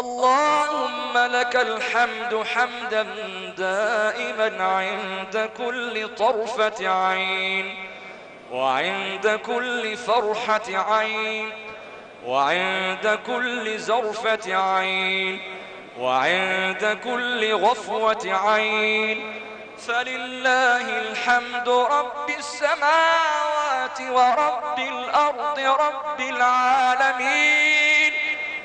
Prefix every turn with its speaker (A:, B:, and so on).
A: اللهم لك الحمد حمدا دائما عند كل طرفة عين وعند كل فرحة عين وعند كل زرفة عين وعند كل غفوة عين. فلله الحمد رب السماوات ورب الأرض رب العالمين.